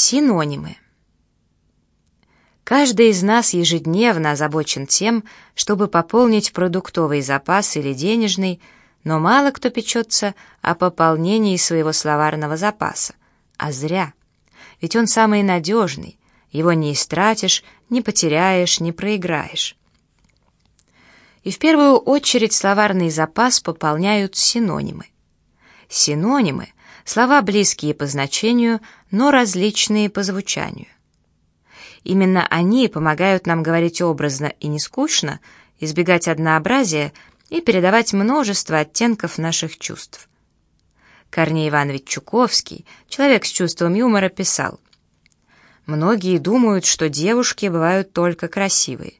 Синонимы. Каждый из нас ежедневно озабочен тем, чтобы пополнить продуктовый запас или денежный, но мало кто печется о пополнении своего словарного запаса. А зря. Ведь он самый надежный, его не истратишь, не потеряешь, не проиграешь. И в первую очередь словарный запас пополняют синонимы. Синонимы — слова близкие по значению, но различные по звучанию. Именно они помогают нам говорить образно и не скучно, избегать однообразия и передавать множество оттенков наших чувств. Корней Иванович Чуковский, человек с чувством юмора, писал «Многие думают, что девушки бывают только красивые.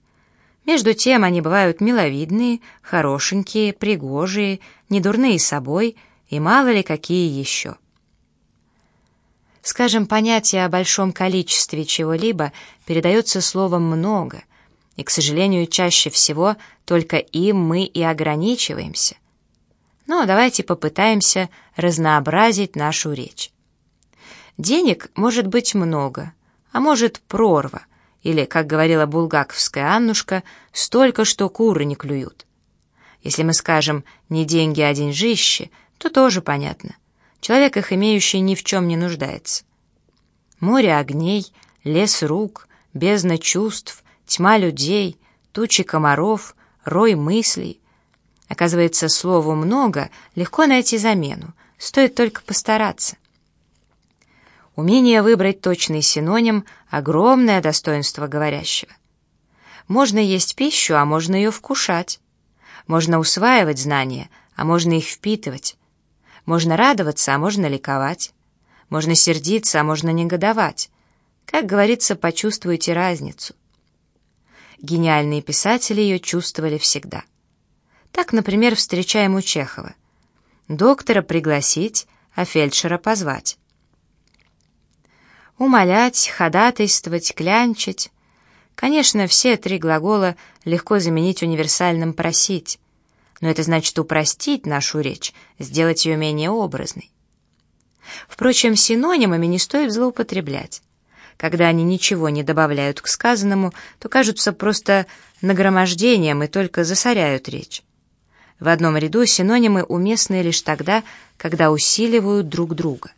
Между тем они бывают миловидные, хорошенькие, пригожие, недурные собой и мало ли какие еще». Скажем, понятие о большом количестве чего-либо передается словом «много», и, к сожалению, чаще всего только им мы и ограничиваемся. Но давайте попытаемся разнообразить нашу речь. Денег может быть много, а может прорва, или, как говорила булгаковская Аннушка, столько, что куры не клюют. Если мы скажем «не деньги, а деньжище», то тоже понятно — Человек, их имеющий, ни в чем не нуждается. Море огней, лес рук, бездна чувств, тьма людей, тучи комаров, рой мыслей. Оказывается, слову «много» легко найти замену, стоит только постараться. Умение выбрать точный синоним — огромное достоинство говорящего. Можно есть пищу, а можно ее вкушать. Можно усваивать знания, а можно их впитывать. Можно радоваться, а можно ликовать. Можно сердиться, а можно негодовать. Как говорится, почувствуйте разницу. Гениальные писатели ее чувствовали всегда. Так, например, встречаем у Чехова. Доктора пригласить, а фельдшера позвать. Умолять, ходатайствовать, клянчить. Конечно, все три глагола легко заменить универсальным «просить» но это значит упростить нашу речь, сделать ее менее образной. Впрочем, синонимами не стоит злоупотреблять. Когда они ничего не добавляют к сказанному, то кажутся просто нагромождением и только засоряют речь. В одном ряду синонимы уместны лишь тогда, когда усиливают друг друга.